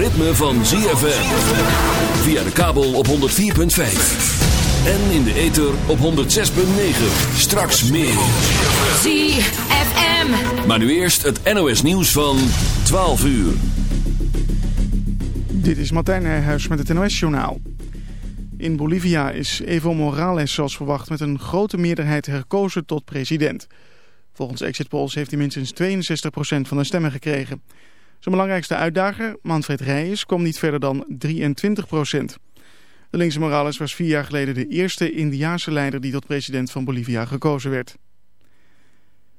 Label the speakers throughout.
Speaker 1: het ritme van ZFM. Via de kabel op 104.5. En in de ether op 106.9. Straks meer.
Speaker 2: ZFM.
Speaker 1: Maar nu eerst het NOS nieuws van 12 uur.
Speaker 3: Dit is Martijn Nijhuis met het NOS-journaal. In Bolivia is Evo Morales zoals verwacht met een grote meerderheid herkozen tot president. Volgens exit polls heeft hij minstens 62% van de stemmen gekregen. Zijn belangrijkste uitdager, Manfred Reyes, kwam niet verder dan 23%. De linkse Morales was vier jaar geleden de eerste Indiaanse leider die tot president van Bolivia gekozen werd.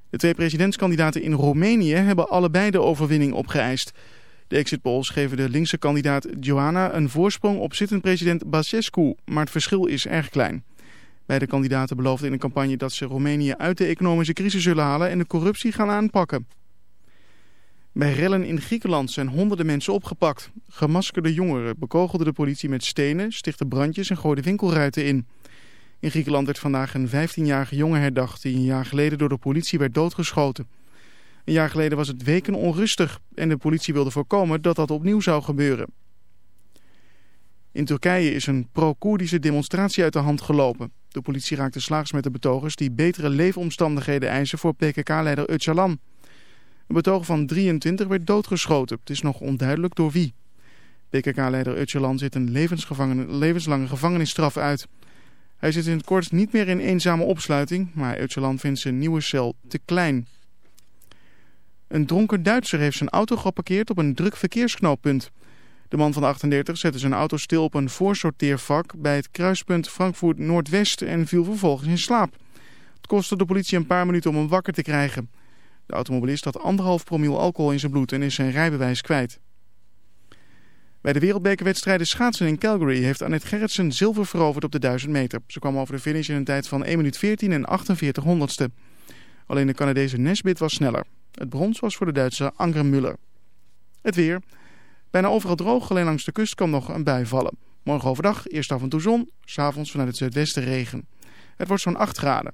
Speaker 3: De twee presidentskandidaten in Roemenië hebben allebei de overwinning opgeëist. De exit polls geven de linkse kandidaat Joana een voorsprong op zittend president Basescu, maar het verschil is erg klein. Beide kandidaten beloofden in een campagne dat ze Roemenië uit de economische crisis zullen halen en de corruptie gaan aanpakken. Bij rellen in Griekenland zijn honderden mensen opgepakt. Gemaskerde jongeren bekogelden de politie met stenen, stichtten brandjes en gooiden winkelruiten in. In Griekenland werd vandaag een 15-jarige jongen herdacht die een jaar geleden door de politie werd doodgeschoten. Een jaar geleden was het weken onrustig en de politie wilde voorkomen dat dat opnieuw zou gebeuren. In Turkije is een pro-Koerdische demonstratie uit de hand gelopen. De politie raakte slaags met de betogers die betere leefomstandigheden eisen voor PKK-leider Öcalan. Een betoger van 23 werd doodgeschoten. Het is nog onduidelijk door wie. PKK-leider Öcalan zit een levenslange gevangenisstraf uit. Hij zit in het kort niet meer in eenzame opsluiting, maar Öcalan vindt zijn nieuwe cel te klein. Een dronken Duitser heeft zijn auto geparkeerd op een druk verkeersknooppunt. De man van 38 zette zijn auto stil op een voorsorteervak bij het kruispunt Frankfurt Noordwest en viel vervolgens in slaap. Het kostte de politie een paar minuten om hem wakker te krijgen. De automobilist had anderhalf promiel alcohol in zijn bloed en is zijn rijbewijs kwijt. Bij de wereldbekerwedstrijden schaatsen in Calgary heeft Annette Gerritsen zilver veroverd op de 1000 meter. Ze kwam over de finish in een tijd van 1 minuut 14 en 48 honderdste. Alleen de Canadese Nesbit was sneller. Het brons was voor de Duitse Angren Muller. Het weer. Bijna overal droog, alleen langs de kust kan nog een bui vallen. Morgen overdag eerst af en toe zon, s'avonds vanuit het zuidwesten regen. Het wordt zo'n 8 graden.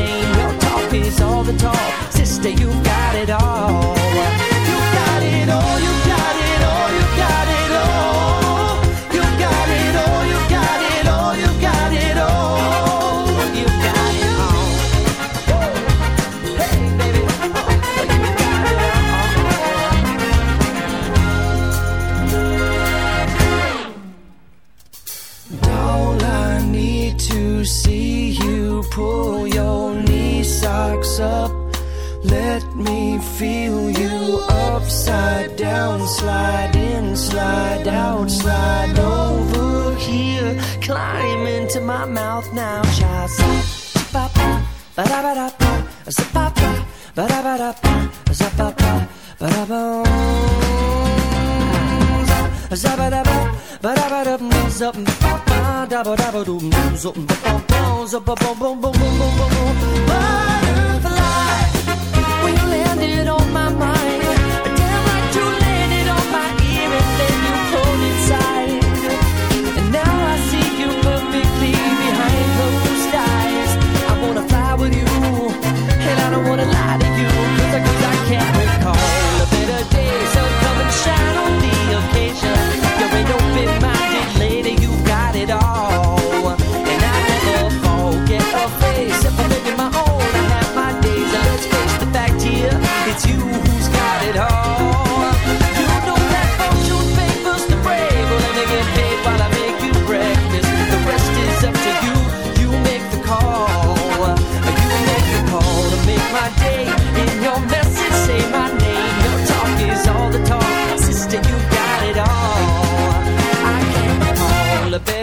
Speaker 4: balls up a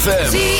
Speaker 4: ZFM.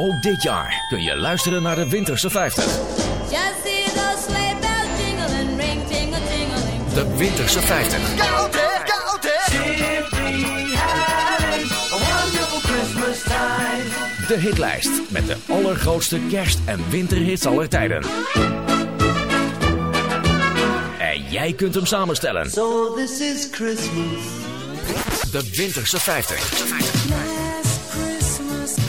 Speaker 1: ook dit jaar kun je luisteren naar de Winterse 50. De Winterse 50.
Speaker 5: Koud hè, koud hè. Simply having a wonderful Christmas time.
Speaker 1: De hitlijst met de allergrootste kerst- en winterhits aller tijden. En jij kunt hem samenstellen.
Speaker 5: So this is Christmas.
Speaker 1: De Winterse 50.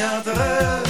Speaker 6: reviendrai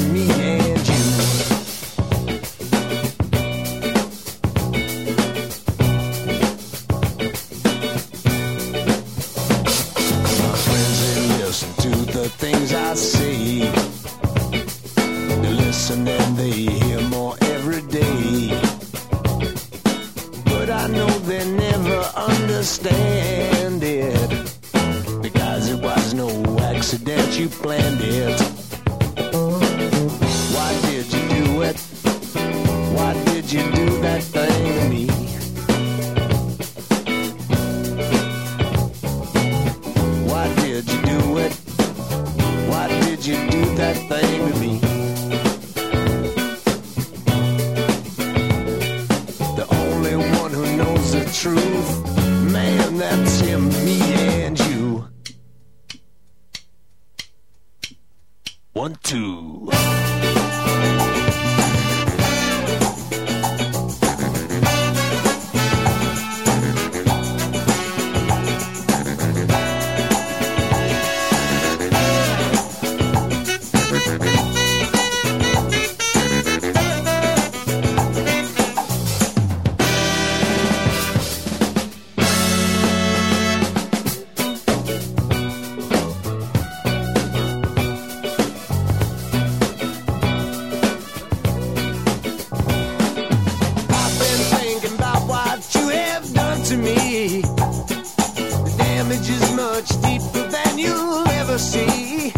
Speaker 7: is much deeper than you'll ever see.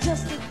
Speaker 8: just a